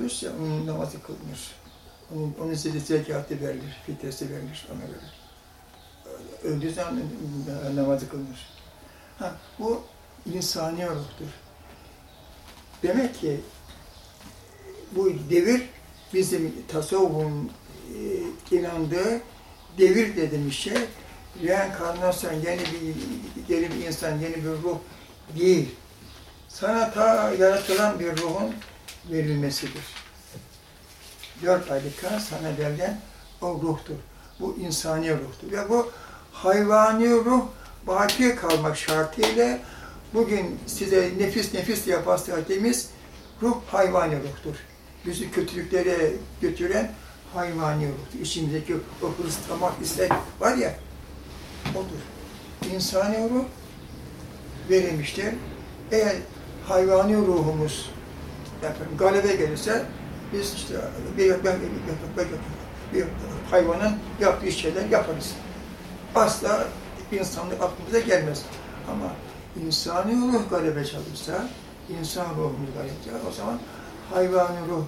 ölürse onun namazı kılınır. Onun, onun size zekatı verilir, fitresi verilir ona göre. Öldüğü zaman namazı kılınır. Ha, bu insani ruhtur. Demek ki bu devir bizim tasavvufun e, inandığı devir dediğimiz şey reenkarnasyon, yeni bir, yeni bir insan, yeni bir ruh değil. Sana ta yaratılan bir ruhun verilmesidir. Dört aylık kan sana verilen o ruhtur. Bu insani ruhtur. Ve bu hayvani ruh baki kalmak şartıyla bugün size nefis nefis diye bahsettiğimiz ruh hayvani ruhtur. Bizi kötülüklere götüren hayvani ruhtur. İçimizdeki o hırs, tamak, istek var ya, odur. İnsani ruh verilmiştir. Eğer hayvani ruhumuz efendim, galebe gelirse biz işte bir, bir, bir, bir hayvanın yaptığı şeyler yaparız. Asla insanlık aklımıza gelmez. Ama insani ruh galebe çalırsa, insan ruhumuz galebe çalar, o zaman hayvani ruh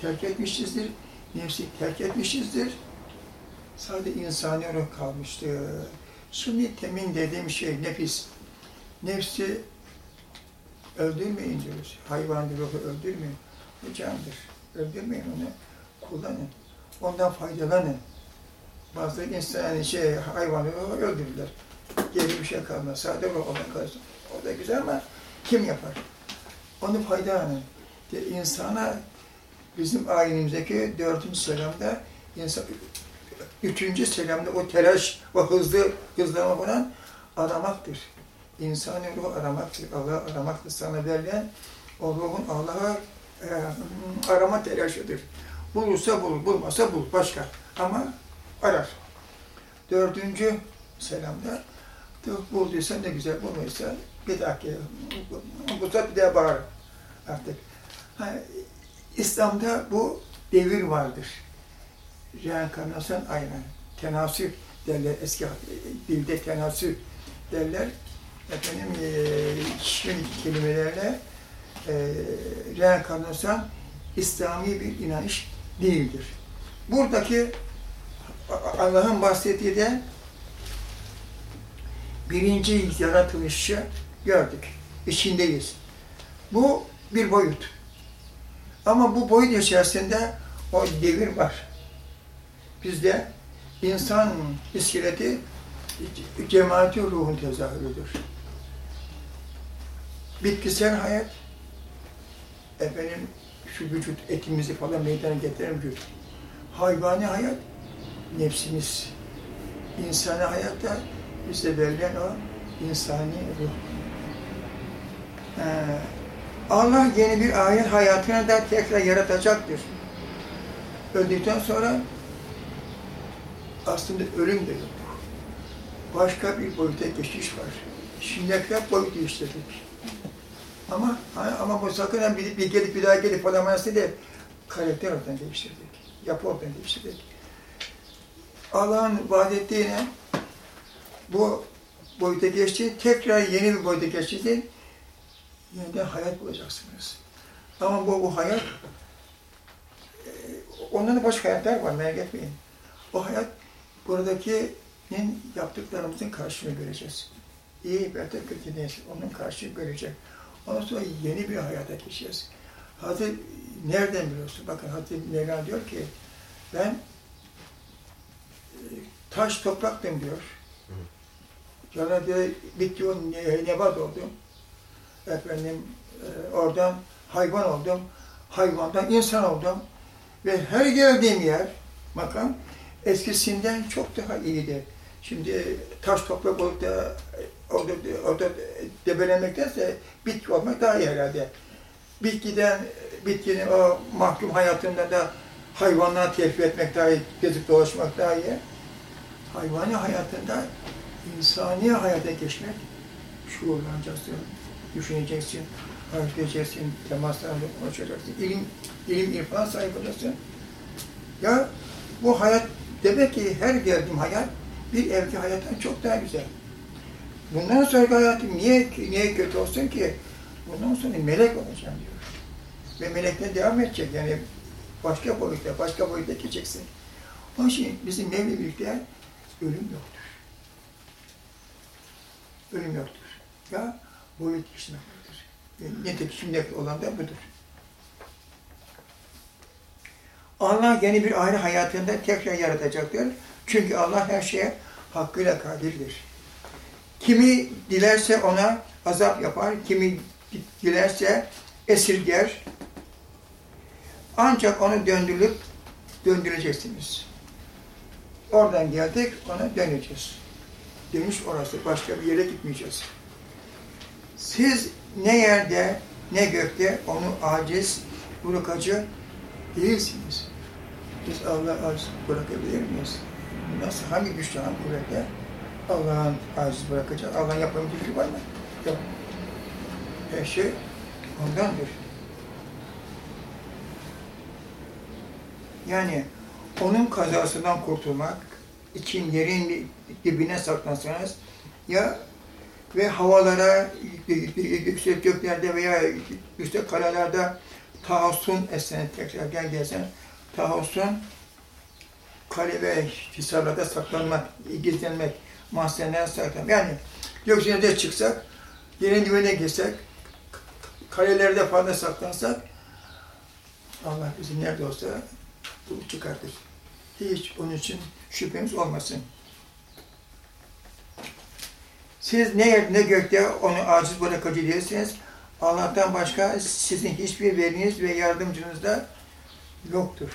terk etmişizdir, nefsi terk etmişizdir. Sadece insani ruh kalmıştır. Şimdi temin dediğim şey nefis. Nefsi öldürmeyin diyoruz. Hayvan ruhu öldürmeyin. O candır. Öldürmeyin onu. Kullanın. Ondan faydalanın. Bazı insan yani şey hayvanı öldürürler. Geri bir şey kalmaz. Sade ruh ona kalsın. O da güzel ama kim yapar? Onu faydalanın. De insana bizim ayinimizdeki dördüncü selamda insan üçüncü selamda o telaş, o hızlı hızlama falan aramaktır. İnsani ruh aramaktır, Allah'ı aramaktır. Sana verilen o ruhun Allah'ı e, arama telaşıdır. Bulursa bulur, bulmazsa bulur. Başka. Ama arar. Dördüncü selamda bulduysa ne güzel, bulmuysa bir dakika, bulsa bir daha bağır artık. Ha, İslam'da bu devir vardır. Reenkarnasyon aynen. Tenasül derler, eski dilde tenasül derler. Efendim, e, kelimelerle e, reenkarnasyon İslami bir inanış değildir. Buradaki Allah'ın bahsettiği de birinci yaratılışı gördük. İçindeyiz. Bu bir boyut. Ama bu boyut içerisinde o devir var. Bizde insan iskeleti cemaati ruhun tezahürüdür. Bitkisel hayat, efendim şu vücut etimizi falan meydana getiren vücut. Hayvani hayat, nefsimiz. İnsani hayatta bize verilen o insani ruh. Ee, Allah yeni bir ayet hayatına da tekrar yaratacaktır. Öldükten sonra aslında ölüm de yok. Başka bir boyuta geçiş var. Şimdiye kadar boyut değiştirdik. Ama ama bu sakın bir, bir gelip bir daha gelip olamayası değil. Karakter oradan değiştirdik. Yapı oradan değiştirdik. Allah'ın vaat ettiğine bu boyuta geçti, tekrar yeni bir boyuta geçti, yeniden hayat bulacaksınız. Ama bu, bu hayat, e, da başka hayatlar var, merak etmeyin. O hayat, buradakinin yaptıklarımızın karşılığını göreceğiz. İyi, beter, kötü neyse, onun karşılığını görecek. Ondan sonra yeni bir hayata geçeceğiz. Hazreti, nereden biliyorsun? Bakın Hazreti Mevlana diyor ki, ben e, taş topraktım diyor. Sonra diyor, bitki nebat oldum. Efendim, e, oradan hayvan oldum. Hayvandan insan oldum. Ve her geldiğim yer, makam, eskisinden çok daha iyiydi. Şimdi taş toprak olup da orada, orada debelenmektense bitki olmak daha iyi herhalde. Bitkiden, bitkinin o mahkum hayatında da hayvanlara terfi etmek daha iyi, gezip dolaşmak daha iyi. Hayvani hayatında insani hayata geçmek, şuurlanacaksın, düşüneceksin, harfleyeceksin, temaslarla konuşacaksın, ilim, ilim, irfan sahibi olacaksın. Ya bu hayat, demek ki her geldiğim hayat bir evki hayattan çok daha güzel. Bundan sonra hayatım niye, niye kötü olsun ki? Bundan sonra melek olacağım diyor. Ve melekler devam edecek. Yani başka boyutta, başka boyutta geçeceksin. Onun için bizim Mevlevilikte ölüm yoktur. Ölüm yoktur. Ya boyut vardır. E, Nitekim şimdi olan da budur. Allah yeni bir aile hayatında tekrar yaratacaktır. Çünkü Allah her şeye hakkıyla kadirdir. Kimi dilerse ona azap yapar, kimi dilerse esirger. Ancak onu döndürüp döndüreceksiniz. Oradan geldik, ona döneceğiz. Dönüş orası, başka bir yere gitmeyeceğiz. Siz ne yerde ne gökte onu aciz, bırakıcı değilsiniz. Biz Allah'ı aciz bırakabilir miyiz? Nasıl, hangi güçle, hangi kuvvetle Allah'ın aciz bırakacak? Allah'ın yapabildiği bir şey var mı? Yok. Her şey ondandır. Yani onun kazasından kurtulmak için yerin dibine saklansanız ya ve havalara yüksek göklerde veya yüksek karalarda tahassun esen tekrar gel gelsen tahassun kale ve hisarlarda saklanmak, gizlenmek, mahzenlere saklanmak. Yani gökyüzüne çıksak, yerin dibine girsek, kalelerde fazla saklansak Allah bizi nerede olsa bulup çıkartır. Hiç onun için şüphemiz olmasın. Siz ne yer ne gökte onu aciz bırakıcı değilsiniz. Allah'tan başka sizin hiçbir veriniz ve yardımcınız da yoktur.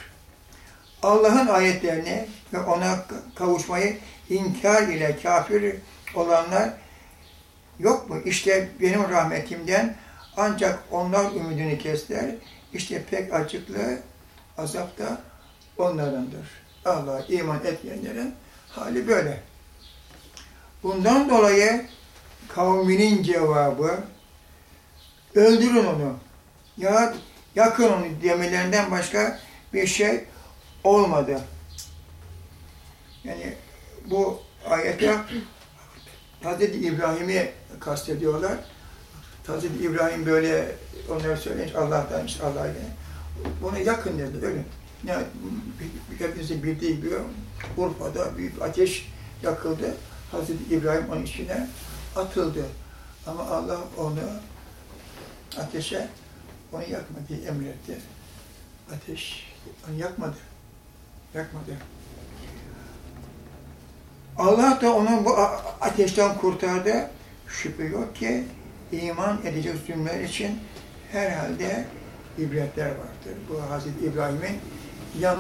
Allah'ın ayetlerini ve ona kavuşmayı inkar ile kafir olanlar yok mu? İşte benim rahmetimden ancak onlar ümidini kestiler. İşte pek acıklı azap da onlardandır. Allah'a iman etmeyenlerin hali böyle. Bundan dolayı kavminin cevabı öldürün onu. Ya yakın onu demelerinden başka bir şey olmadı. Yani bu ayette Hz. İbrahim'i kastediyorlar. Hz. İbrahim böyle onları söyleyince Allah'tan işte Allah'a bunu yakın dedi, ölün. Ne, hepimizin bildiği gibi Urfa'da büyük ateş yakıldı. Hazreti İbrahim onun içine atıldı. Ama Allah onu ateşe onu yakma diye emretti. Ateş onu yakmadı. Yakmadı. Allah da onu bu ateşten kurtardı. Şüphe yok ki iman edecek zümreler için herhalde ibretler vardır. Bu Hazreti İbrahim'in yan